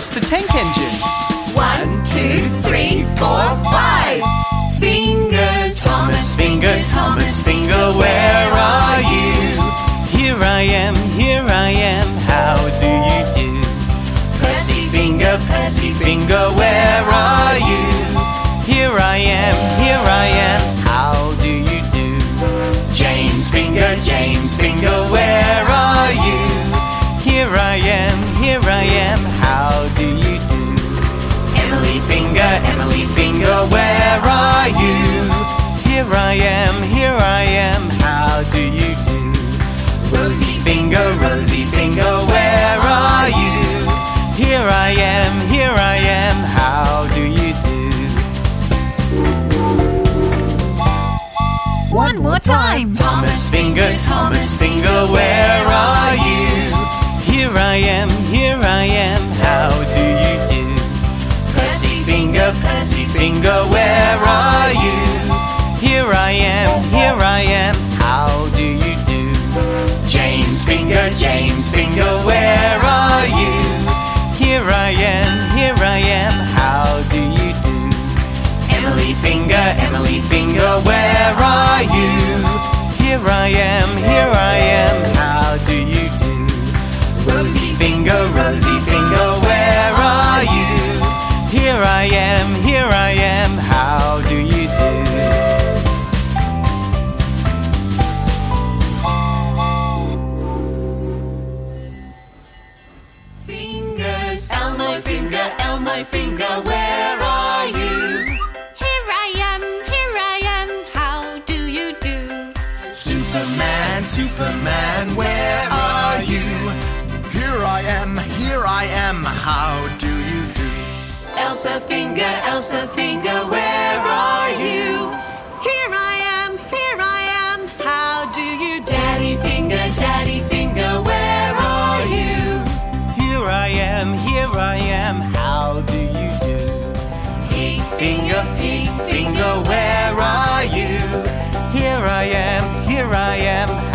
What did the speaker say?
press the tank engine. One, two, three, four, five. Fingers. Thomas Finger, Thomas Finger, where are you? Here I am, here I am, how do you do? Percy Finger, Percy Finger, where Emily Finger, Emily Finger, where are you? Here I am, here I am, how do you do? Rosie Finger, Rosie Finger, where are you? Here I am, here I am, how do you do? One more time. Thomas Finger, Thomas Finger, Finger, Emily Finger, where are you? Here I am, here I am, how do you do? Rosie Finger, Rosie Finger, where are you? Here I am, here I am, how do you do? Fingers. Elmo finger, Elmo finger, where are you? Superman, Superman, where are you? Here I am, here I am, how do you do? Elsa finger, Elsa finger, where are you? Here I am, here I am, how do you do? Daddy finger, daddy finger, where are you? Here I am, here I am, how do you do? Pig Finger, pig finger, where are you? Here I am, here I am,